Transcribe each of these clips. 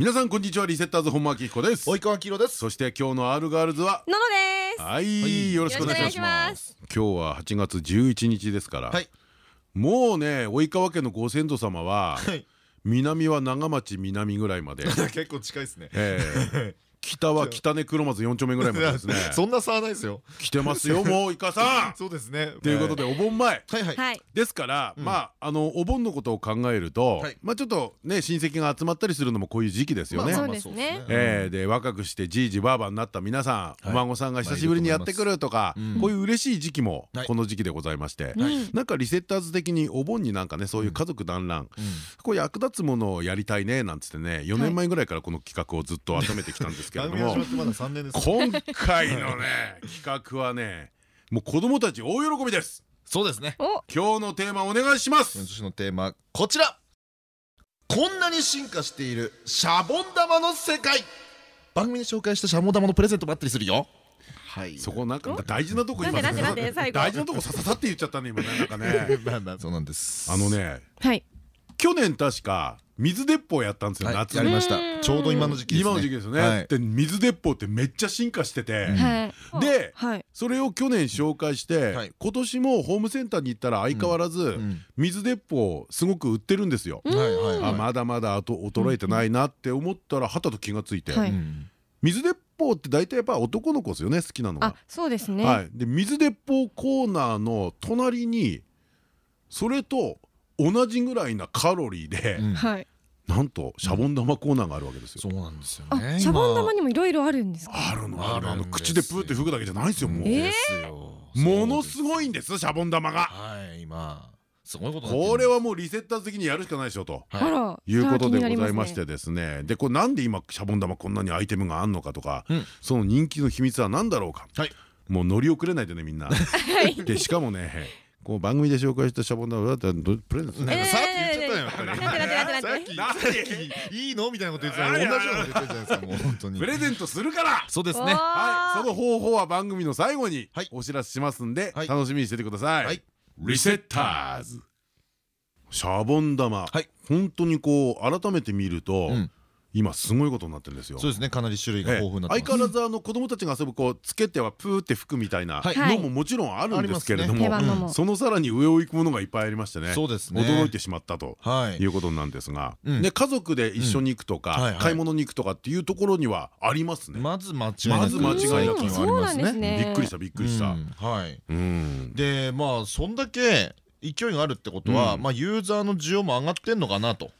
皆さんこんにちは。リセッターズ本間明彦です。及川明です。そして今日の R ガールズはののです。はい。よろしくお願いします。今日は8月11日ですから、はい。もうね及川家のご先祖様は、はい。南は長町南ぐらいまで、結構近いですね。えー 北は北根黒松4丁目ぐらいまでですね。そんな差はないですよ。来てますよ もういかさん。そうですね。ということでお盆前。はいはい。はい。ですから、うん。まああのお盆のことを考えると、はい。まあちょっとね親戚が集まったりするのもこういう時期ですよね。まあそうですね。えーで若くしてじいじばあばになった皆さん、はい。お孫さんが久しぶりにやってくるとか、こういう嬉しい時期もはい。この時期でございまして、うん。なんかリセッターズ的にお盆になんかねそういう家族団らん、こう役立つものをやりたいねなんつってね4年前ぐらいからこの企画をずっと温めてきたんですけれども、番組始まってまだ三年です。今回のね 企画はねもう子供たち大喜びです。そうですね。お。今日のテーマお願いします。今年のテーマこちら。こんなに進化しているシャボン玉の世界。番組で紹介したシャボン玉のプレゼントもあったりするよ。はい。そこなんか大事なとこ今大事なとこさささって言っちゃったね今ねなんかね。そうなんです。あのねはい。去年確か水鉄砲やったんですよはい。夏に。やりました。うん。ちょうど今の時期ですね。今の時期ですよはい。ねで水鉄砲ってめっちゃ進化してて。ではい。それを去年紹介しはい。て今年もホームセンターに行ったら相変わらずうん。水鉄砲すごく売ってるんですよ。まだまだあと衰えてないなって思ったらはたと気がついて。水鉄砲って大体やっぱ男の子ですよね好きなのがあそうですね。はい、で水鉄砲コーナーの隣にそれと同じぐらいなカロリーで、うん。はい。なんとシャボン玉コーナーがあるわけですよ。そうなんですよあねシャボン玉にもいろいろあるんですか？あるのあるあの。あるんです口でプーって吹くだけじゃないですよもう、えーですよ。ものすごいんですシャボン玉が。はい今。すごいこれはもうリセッターズ的にやるしかないでしょと。はい。いうことでございましねてですね。でこれなんで今シャボン玉こんなにアイテムがあんのかとか、うん。その人気の秘密は何だろうか、はい。もう乗り遅れないでねみんな。でしかもねこう番組で紹介したシャボン玉だってどプレゼントする。なんかさっき言っちゃったよさっきいいのみたいなこと言ってたら同じようなこと言ってるじゃないですかもう本当に。プレゼントするから。そうですね。はい、その方法は番組の最後にはい。お知らせしますんで、はい。楽しみにしててください。はい。リセッターズ。シャボン玉、はい。本当にこう改めて見ると、うん今すごいことになってるんですよ。そうですね。かなり種類がええ。豊富になって相ます。変わらずあの子供たちが遊ぶこうつけてはプーって吹くみたいなはい。のももちろんあるんですけれども、そのさらに上を行くものがいっぱいありましてねそうですね。驚いてしまったとはい。いうことなんですが、うん。で家族で一緒に行くとか、買い物に行くとかっていうところにはありますね。まず間違いなくまず間違いなく最近はありますね。びっくりしたびっくりした。うん。はい。うん。でまあそんだけ勢いがあるってことはうん。まあユーザーの需要も上がってんのかなと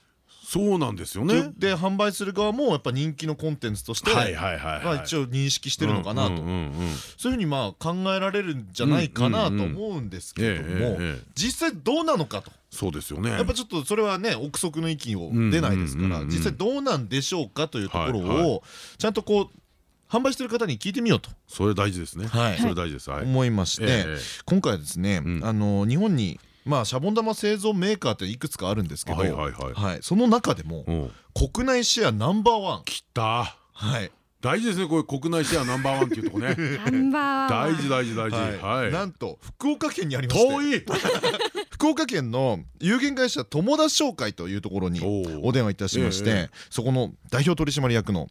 そうなんですよね。で販売する側もやっぱ人気のコンテンツとして一応認識してるのかなと。そういうふうにまあ考えられるんじゃないかなと思うんですけれどええも実際どうなのかと。そうですよね。やっぱちょっとそれはね憶測の域を出ないですから実際どうなんでしょうかというところをちゃんとこう販売してる方に聞いてみようと。それ大事ですね。はい。それ大事です。はい。思いましてええ。今回はですねうん。あの日本にまあシャボン玉製造メーカーっていくつかあるんですけどはいはいはいはいその中でもうん国内シェアナンバーワンきた。はい大事ですね。これ国内シェアナンバーワンっていうとこね。ナンバーワン大事大事大事。はいはい。なんと福岡県にありまして遠い。福岡県の有限会社友達商会というところにおお電話いたしましてええそこの代表取締役の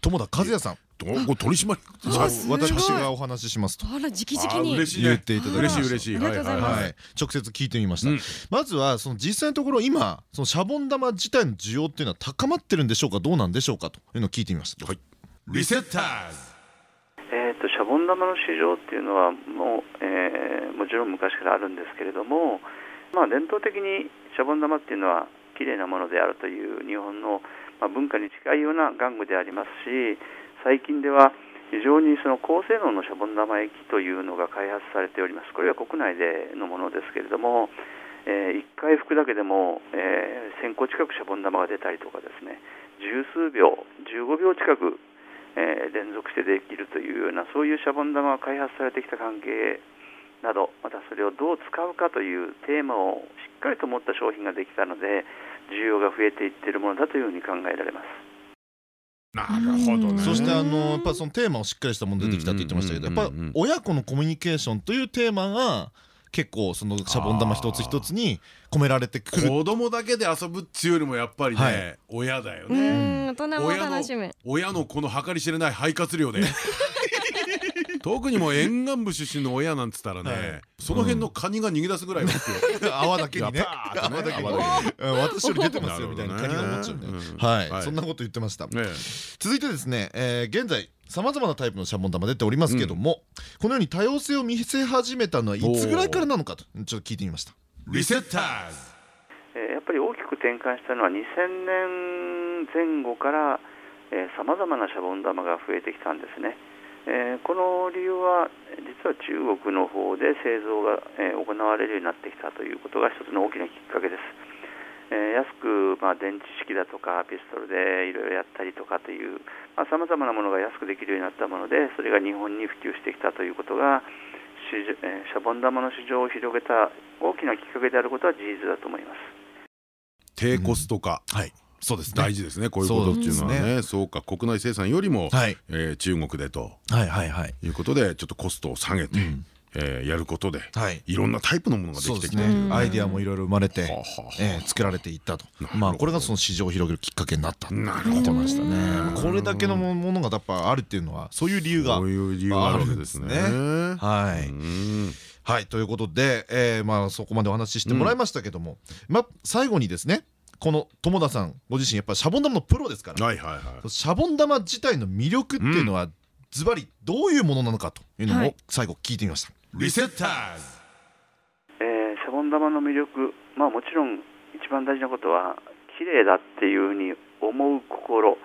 友田和也さん取締役私がお話ししますと。言っていただきました。嬉しい嬉しい。ありがとうございます。はい。直接聞いてみました。うん。まずはその実際のところ今そのシャボン玉自体の需要っていうのは高まってるんでしょうかどうなんでしょうかというのを聞いてみました。はい。リセッターズ。えー、とシャボン玉の市場っていうのはもう、えーもちろん昔からあるんですけれども、まあ、伝統的にシャボン玉っていうのは綺麗なものであるという日本の、まあ、文化に近いような玩具でありますし最近では非常にその高性能のシャボン玉液というのが開発されておりますこれは国内でのものですけれども、え1回拭くだけでも、えー1000個近くシャボン玉が出たりとかですね十数秒15秒近く、えー連続してできるというようなそういうシャボン玉が開発されてきた関係などまたそれをどう使うかというテーマをしっかりと持った商品ができたので需要が増えていっているものだというふうに考えられます。なるほどね。そしてあのやっぱそのテーマをしっかりしたもの出てきたって言ってましたけどやっぱ親子のコミュニケーションというテーマが結構そのシャボン玉一つ一つに込められてくる。子供だけで遊ぶっていうよりもやっぱりはね親だようねん大人も楽しむ親のこの計り知れない肺活量で 特にもう沿岸部出身の親なんつったらはい。ねその辺のカニが逃げ出すぐらいですよ泡だけにね。泡だけに私より出てますよみたいなカニが思っちゃうね。うん。はい。はい。そんなこと言ってました。ね続いてですねえー現在さまざまなタイプのシャボン玉出ておりますけどもこのように多様性を見せ始めたのはいつぐらいからなのかとちょっと聞いてみました。リセッターズえーやっぱり大きく転換したのは2000年前後からさまざまなシャボン玉が増えてきたんですね、えーこの理由は実は中国の方で製造が、えー行われるようになってきたということが一つの大きなきっかけです、えー安く、まあ、電池式だとかピストルでいろいろやったりとかというさまざ、まなものが安くできるようになったものでそれが日本に普及してきたということが市場えーシャボン玉の市場を広げた大きなきっかけであることは事実だと思います。低コスト化。はいそうですね。大事ですね。こういうことっていうのはね。そうか。国内生産よりも中国でと。はいうことでちょっとコストを下げてうん。えーやることではい。いろんなタイプのものができてきてね。アイデアもいろいろ生まれてえー作られていったと。まあこれがその市場を広げるきっかけになったなるほどましたね。これだけのものがやっぱあるっていうのはそういう理由があるわけですね。はい。うん。はいということでえーまあそこまでお話ししてもらいましたけどもまあ最後にですねこの友田さんご自身やっぱシャボン玉のプロですから。はいはいはい。シャボン玉自体の魅力っていうのはズバリどういうものなのかというのをはい。最後聞いてみました。リセッターズ。えーシャボン玉の魅力、まあ、もちろん一番大事なことは綺麗だっていうふうに思う心。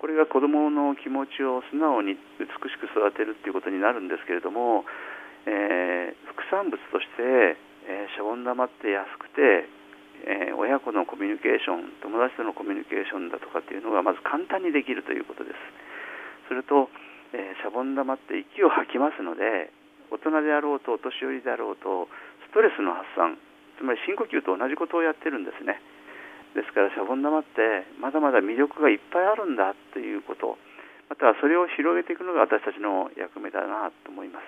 これが子どもの気持ちを素直に美しく育てるっていうことになるんですけれども、えー副産物として、えーシャボン玉って安くて、えー親子のコミュニケーション友達とのコミュニケーションだとかっていうのがまず簡単にできるということです。それと、えーシャボン玉って息を吐きますので大人であろうとお年寄りであろうとストレスの発散つまり深呼吸と同じことをやってるんですね。ですからシャボン玉ってまだまだ魅力がいっぱいあるんだということまたはそれを広げていくのが私たちの役目だなと思います。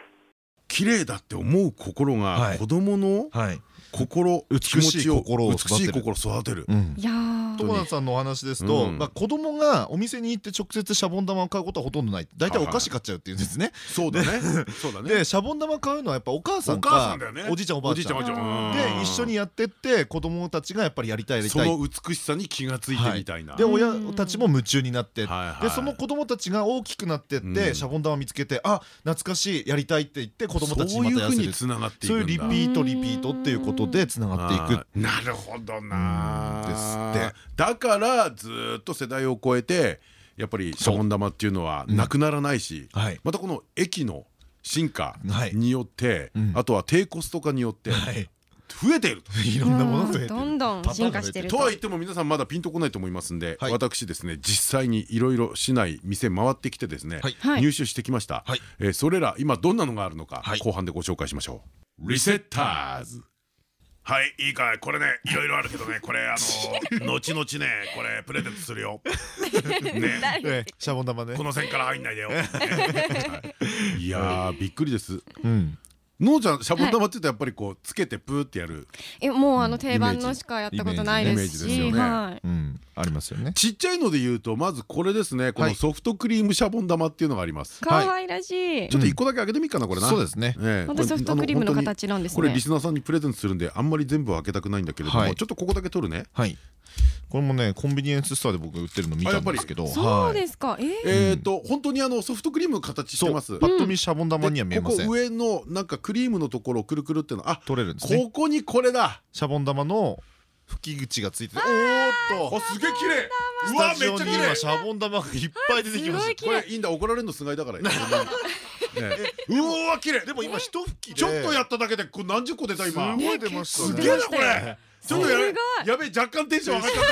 綺麗だって思う心はい。が子供のはい心美しい心美しい心を育てる。うん。いやー友田さんのお話ですと、うん。まあ、子供がお店に行って直接シャボン玉を買うことはほとんどない。大体お菓子買っちゃうっていうんですね。そうだね。そうだね。でシャボン玉買うのはやっぱお母さんかおじいちゃんおばあちゃん。で一緒にやってって子供たちがやっぱりやりたいやりたい。その美しさに気がついてみたいな。で親たちも夢中になってでその子供たちが大きくなってっうん。てシャボン玉見つけてあ懐かしいやりたいって言って子供たちにそういうふうにまたやらせるつながっていそういうリピートリピートっていうことでつながっていく。なるほどなうんですってだからずーっと世代を超えてやっぱりシャボン玉っていうのはなくならないし、はい。またこの駅の進化はい。によって、うん。あとは低コスト化によってはい。増えていると。いろんなものどん。どん進化してるとは言っても皆さんまだピンとこないと思いますんで、はい。私ですね実際にいろいろ市内店回ってきてですね、はい。はい。入手してきました、はい。えーそれら今どんなのがあるのか、はい。後半でご紹介しましょう。リセッターズはいいいかい。これねいろいろあるけどね。これあの 後々ねこれプレゼントするよ。ね。ええシャボン玉ね。この線から入んないでよ、い。いやーびっくりです。うん。のーちゃんシャボン玉って言うとやっぱりこうつけてプーってやる。えもうあの定番のしかやったことないですし。ですよね。はい。うんありますよね。ちっちゃいので言うとまずこれですね。このソフトクリームシャボン玉っていうのがあります。可愛らしい。ちょっと一個だけ開けてみっかなこれな。そうですね。ええ。本当にソフトクリームの形なんですね。これリスナーさんにプレゼントするんであんまり全部は開けたくないんだけれども、はい。ちょっとここだけ取るね。はい。これもねコンビニエンスストアで僕売ってるの見たんですけど。そうですすかえっと本当にあのソフトクリームの形してます。パッと見シャボン玉には見えません。でここ上のなんかクリームのところをくるくるっていうの。あ取れるんですね。ここにこれだ。シャボン玉の吹き口がついてて。おーっと。あすげえ綺麗。スタジオに今シャボン玉がいっぱい出てきました。これいいんだ怒られるの菅井だから ねうわ綺麗。でも今一吹きで。ちょっとやっただけでこれ何十個出た今。すごい出ましたね。すげえなこれ。ちょっとやすごい。やべえ若干テンション上がっちゃっ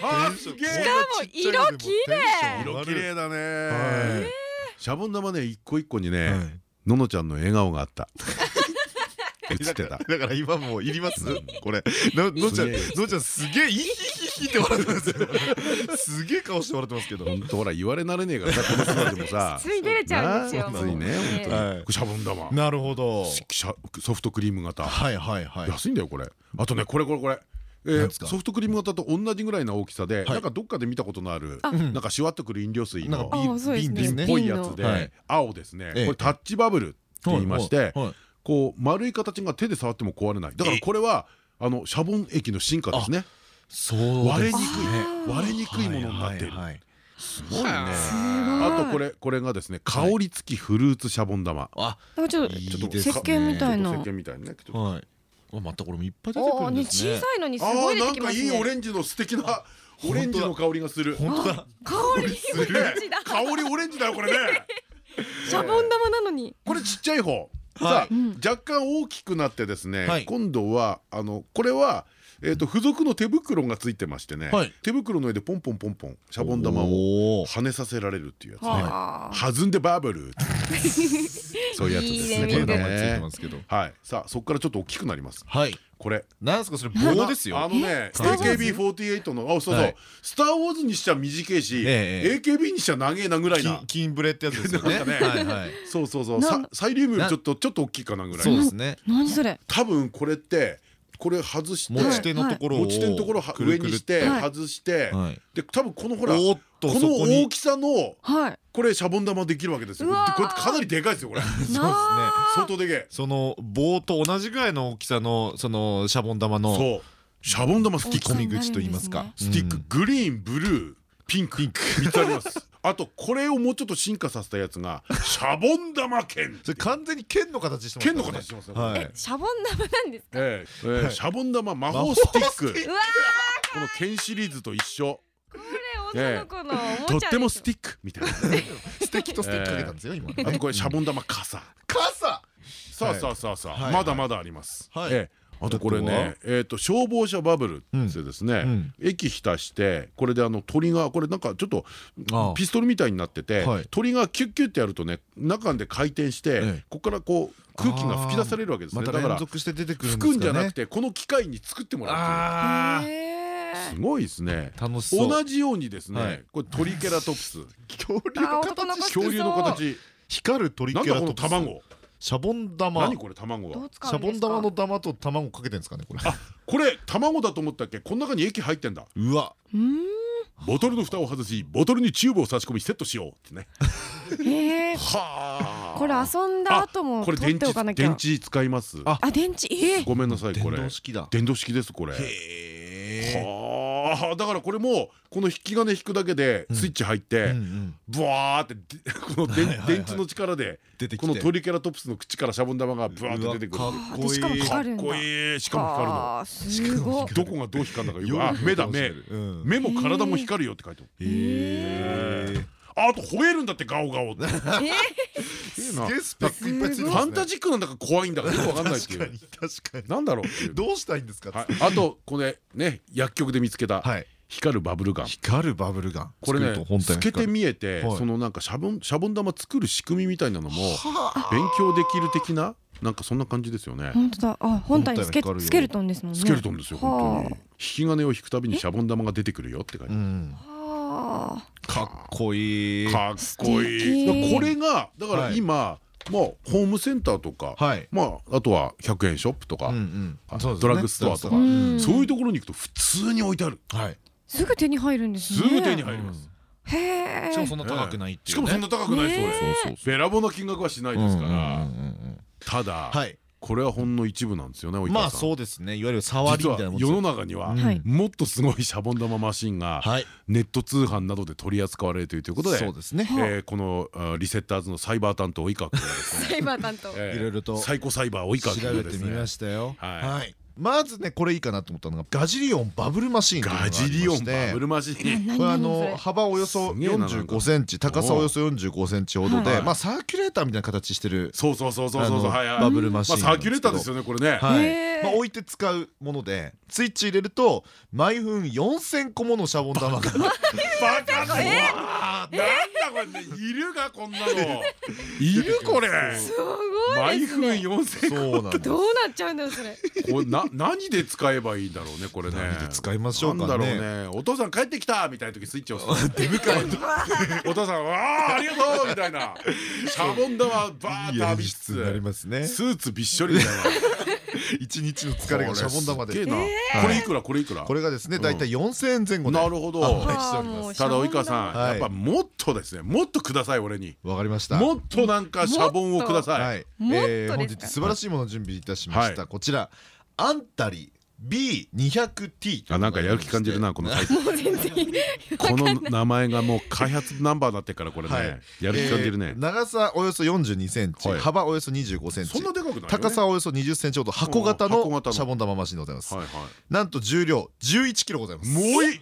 たわあーすげえ。しかも色綺麗色綺麗だはねシャボン玉ね一個一個にねはい。ののちゃんの笑顔があった映ってた。だから今もういります？これ。ののちゃんのちゃんすげえイヒヒヒって笑ってますよ。すげえ顔して笑ってますけど。ほんとほら言われ慣れねえからさこの姿でもさ。つい出れちゃうんですよついねもうほんとに。シャボン玉なるほど。シャソフトクリーム型。はいはいはい。安いんだよこれ。あとねこれこれこれ。ソフトクリーム型と同じぐらいの大きさでいなんかどっかで見たことのあるあなんかシュワッとくる飲料水のなんかあそうですね。瓶っぽいやつ瓶ではい。青ですね。こえ。えれタッチバブルって言いましてこう丸い形が手で触っても壊れない。だからこれはあのシャボン液の進化ですね。そう割れにくい。割れにくいものになってる。はいはいはい。すごいね。ごい。あとこれこれがですね香り付きフルーツシャボン玉。あなんかちょっといいちょっと石鹸みたいな。石鹸みたいなね。ちょっとはい。あまたこれもいっぱい出てくるああねんですね。小さいのにすあごい出ーなんかてきますねいいオレンジの素敵なオレンジの香りがする。本当だ。香りオレンジだ。香りオレンジだよこれね。シャボン玉なのに。これちっちゃい方さはあ若干大きくなってですね、はい。今度はあのこれはえーと付属の手袋がついてましてね、はい。手袋の上でポンポンポンポンシャボン玉をを跳ねさせられるっていうやつね。はあ弾んでバブル そういうやつですねいいね。これ名前ついてねますけど。はい。さあそこからちょっと大きくなります。はいこれ。なんですかそれ棒ですよ。あのねスターウォーズ AKB48 のあそうそう、はい。スター・ウォーズにしちゃ短いし、ええ AKB にしちゃ長えなぐらいな。金金ブレってやつですよね。そうそうそう。サイリウムちょっとちょっと大きいかなぐらい。そうですね。何それ？多分これってこれ外して持ち手のところを持ち手のところ上にしてはい。外してはい。で多分このほらこの大きさのはいこれシャボン玉できるわけですよ。これかなりでかいですよこれ。そうですね。な相当でけえ。その棒と同じぐらいの大きさのそのシャボン玉のそう。シャボン玉スティック。込み口と言いますかスティックグリーンブルーピンク。3つあります。あとこれをもうちょっと進化させたやつがシャボン玉剣それ完全に剣の形してます剣の形してますよはい。えシャボン玉なんですか？ええええシャボン玉魔法スティック。うわこの剣シリーズと一緒。これ女の子のとってもスティックみたいな。素敵とスティックかけたんですよ今。あとこれシャボン玉傘。傘？さあさあさあさあ。はい。まだまだあります。はい。ええ。あとこれねえっと消防車バブルってってですねん。液浸してこれであの鳥がこれなんかちょっとピストルみたいになっててはい。鳥がキュッキュッてやるとね中で回転してええ。ここからこう空気が吹き出されるわけですね。だから連続して出てくるん吹くんじゃなくてこの機械に作ってもらうあっていう。へすごいですね。楽しそう。同じようにですはい。ねこれトリケラトプス。恐竜の子恐竜の形。光るトリなんだこのケラトプス卵。シャボン玉。何これ卵がどう使シャボン玉の玉と卵かけてるんですかねこれ。これ卵だと思ったっけ？この中に液入ってんだ。うわ。うーん。ボトルの蓋を外しボトルにチューブを差し込みセットしようってね。はあ。これ遊んだ後も取ってこれ電池おかなきゃ。電池使います。ああ電池？ええごめんなさいこれ。電動式だ。電動式ですこれ。へえはあだからこれもこの引き金引くだけでスイッチ入ってブワーってで この電池の力でこのトリケラトプスの口からシャボン玉がブワーって出てくる。かっこいい。かもか光るんだ。っこいい。しかも光るの。はあすごい。どこがどう光るんだかよくあ目だ目。うん。目も体も光るよって書いてある。へえああと吠えるんだってガオガオって。えすげえスペックいっぱいついてファンタジックなんだか怖いんだかよくわかんないっていう。確かに。確かに。なんだろうどうしたいんですか？はい。あとこれね薬局で見つけたはい。光るバブルガン。光るバブルガン。これね透けてみ見えてはい。そのなんかシャボンシャボン玉作る仕組みみたいなのも勉強できる的ななんかそんな感じですよね。本当だ。あ本体にスケスケルトンですもんね。スケルトンですよ本当に。は引き金を引くたびにシャボン玉が出てくるよって書いてある。うん。あはあかっこいい。かっこいい。これがだから今まあホームセンターとかはい。まああとは100円ショップとかドラッグストアとか。うん。そういうところに行くと普通に置いてある。はい。すぐ手に入るんですね。すぐ手に入ります。へえしかもそんな高くないっていうね。しかもそんな高くない。そうそうべらぼうな金額はしないですから。うんうんうんうん。ただはいこれはほんの一部なんですよねまあそうですね。いわゆる触りみたいなもんですよ。世の中にはもっとすごいシャボン玉マシンがはい。ネット通販などで取り扱われているということでそうですね。えーこのあリセッターズのサイバー担当及川君がですねサイバー担当。えーいろいろとサイコサイバー及川調君がですねべてみましたよ。はい。はいまずねこれいいかなと思ったのがガジリオンバブルマシーンガジリオンバブルマシーン。これあの幅およそすげえななんか45センチ高さおよそ45センチほどはいでまあサーキュレーターみたいな形してるそうそうそうそうそうバブルマシまあサーキュレーターですよよねこれね。はい。へー。まあ置いて使うものでスイッチ入れると毎分4000個ものシャボン玉が。バカだなんだこれねいるがこんなの。いるこれ。すごい毎分ですね4000そうなんです。どうなっちゃうんだよそれ。これな何で使えばいいんだろうねこれね。何で使いましょうかね。なんだろうね。お父さん帰ってきたみたいな時スイッチを押すと出迎えお父さんわあありがとうみたいな。シャボン玉バーッと浴びつ演出になりつますね。スーツびっしょりみたいな一日の疲れがシャボン玉で。これすげえな。これいくら？これいくら？これがですね大体4000円前後で。なるほど。ただ及川さんはい。やっぱもっとですねもっとください俺に。わかりましたもっとなんかシャボンをください。本日素晴らしいものを準備いたしました、はこちらアンタリ B200T あなんかやる気感じるなこのタイト。ル もう全然。この名前がもう開発ナンバーになってっからこれはい。ねやる気感じるね。えー長さおよそ42センチ、はい。幅およそ25センチ。そんなでかくない高さおよそ20センチほど箱型のうん箱型の。シャボン玉マシンでございます、はいはい。なんと重量11キロございます。もうい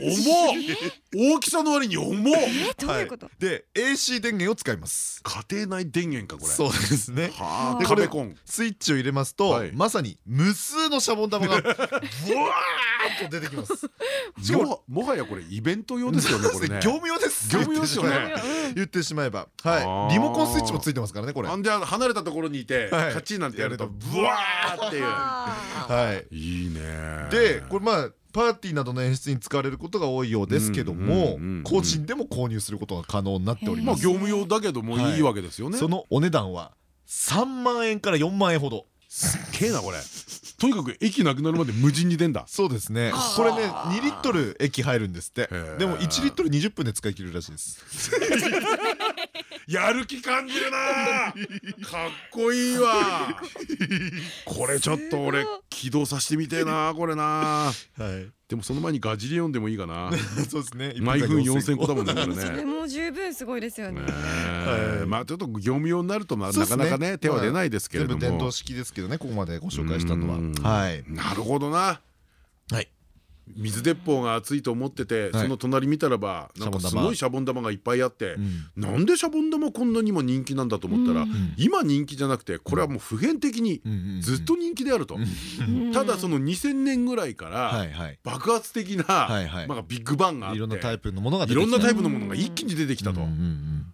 重っ。大きさの割に重っ。えどういうこと？で AC 電源を使います。家庭内電源かこれ。そうですね。はあ。でこれカベコン。スイッチを入れますと、はい。まさに無数のシャボン玉が ブワーッと出てきます。しかもはやこれイベント用ですよねこれね。業務用です。業務用ですよね。言ってしまえば言ってしまえば。あはい。ーリモコンスイッチもついてますからねこれ。はあんで離れたところにいてはい。カチンなんてやるとブワーっていう。あいい。いねでこれまあパーティーなどの演出に使われることが多いようですけども個人でも購入することが可能になっておりますまあ業務用だけどもいいわけですよねそのお値段は3万円から4万円ほどすっげえなこれとにかく駅なくなるまで無人に出んだそうですねこれね2リットル液入るんですってでも1リットル20分で使い切るらしいですやる気感じるな。かっこいいわ。これちょっと俺起動させてみてえなこれな。はい。でもその前にガジリオンでもいいかな。そうですね。毎分4000個だもんねこれそも十分すごいですよね。まあちょっと業務用になるとなかなかね手は出ないですけれども。全部電動式ですけどねここまでご紹介したのは。うん。はい。なるほどな。はい水鉄砲が熱いと思っててはい。その隣見たらばなんかすごいシャボン玉がいっぱいあってん。なんでシャボン玉こんなにも人気なんだと思ったら今人気じゃなくてこれはもう普遍的にずっと人気であると。ただその2000年ぐらいから爆発的なはいはい。なんかビッグバンがあっていろんなタイプのものが出いろんなタイプのものが一気に出てきたと。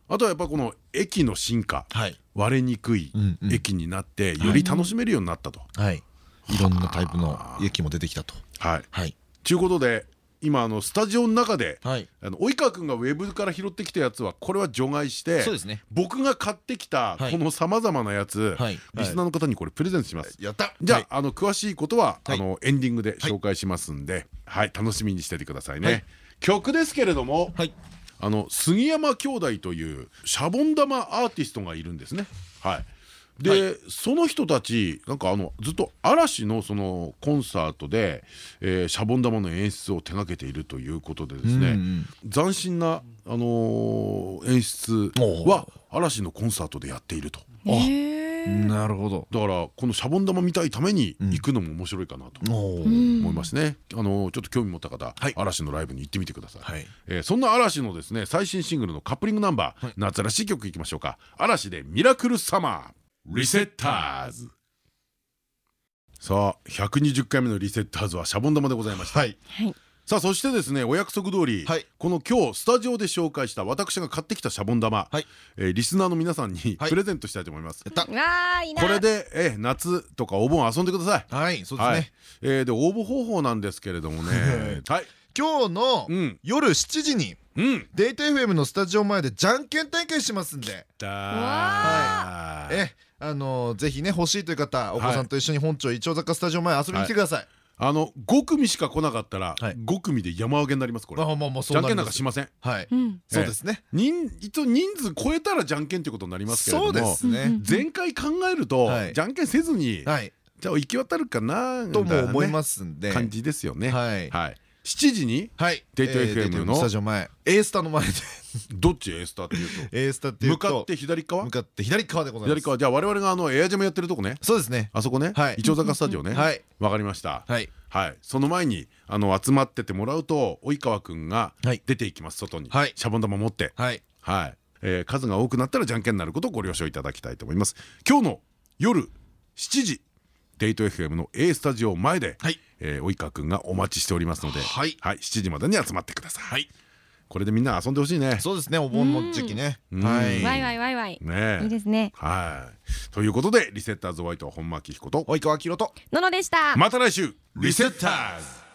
あとはやっぱこの駅の進化はい。割れにくい駅になってより楽しめるようになったと。はい。いろんなタイプの液も出てきたと。はい。はいということで今あのスタジオの中ではい。あの及川君がウェブから拾ってきたやつはこれは除外してそうですね。僕が買ってきたはい。このさまざまなやつはい。リスナーの方にこれプレゼントします。やった。じゃはい。ああの詳しいことははい。あのエンディングで紹介しますんではい楽しみにしててくださいね。曲ですけれどもはい。あの杉山兄弟というシャボン玉アーティストがいるんですね。はいで、その人たちなんかあのずっと嵐のそのコンサートで、えーシャボン玉の演出を手掛けているということでですね、うん斬新な、あのー演出は嵐のコンサートでやっていると。なるほど。だからこのシャボン玉見たいために行くのも面白いかなと思いますね。あのちょっと興味持った方、はい。嵐のライブに行ってみてください。はい。えーそんな嵐のですね最新シングルのカップリングナンバー、夏らしい曲いきましょうか。嵐でミラクルサマーリセッターズ。さあ120回目のリセッターズはシャボン玉でございました。はい。はい。さあそしてですねお約束通り、はい。この今日スタジオで紹介した私が買ってきたシャボン玉、はい。えーリスナーの皆さんにはい。プレゼントしたいと思います。やった。わあいいな。これで、えー夏とかお盆遊んでください。はいそうですはい。ね、えーで応募方法なんですけれどもね。はい。今日のうん。夜7時にうん。データ FM のスタジオ前でじゃんけん大会しますんで。だえあのぜひね欲しいという方お子さんと一緒に本町一丁坂スタジオ前遊びに来てください。あの5組しか来なかったらはい。5組で山分けになりますこれ。じゃんけんなんかしません？はい。うん。そうですね。人一応人数超えたらじゃんけんってことになりますけれそうでどもすね。前回考えるとはい。じゃんけんせずにはい。じゃあ行き渡るかなとも思いすますんで。感じですよね。はい。はい。7時にはい。デートえー FM のスタジオ前。A スタの前で どっち A スタっていうと？A スタっていうと向かって左側？向かって左側でございます。左側。じゃあ我々があのエアジャムやってるとこね。そうですね。あそこね？はい。イチョウ坂スタジオね。はい。わかりました。はい。はい。その前にあの集まっててもらうと及川くんがはい。出ていきます外に。はい。シャボン玉持って。はい。はい。えー数が多くなったらじゃんけんになることをご了承いただきたいと思います。今日の夜7時デート FM の A スタジオ前ではい。えー及川くんがお待ちしておりますのではい。7時までに集まってくださいこれでみんな遊んでほしいね。そうですねお盆の時期ね。うん。はい。ワイワイワイワイ。ね。えいいですね。はい。ということでリセッターズホワイト本間明彦と及川明宏とののでした。また来週。リセッターズ